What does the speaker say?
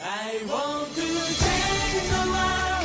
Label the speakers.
Speaker 1: I want to change the world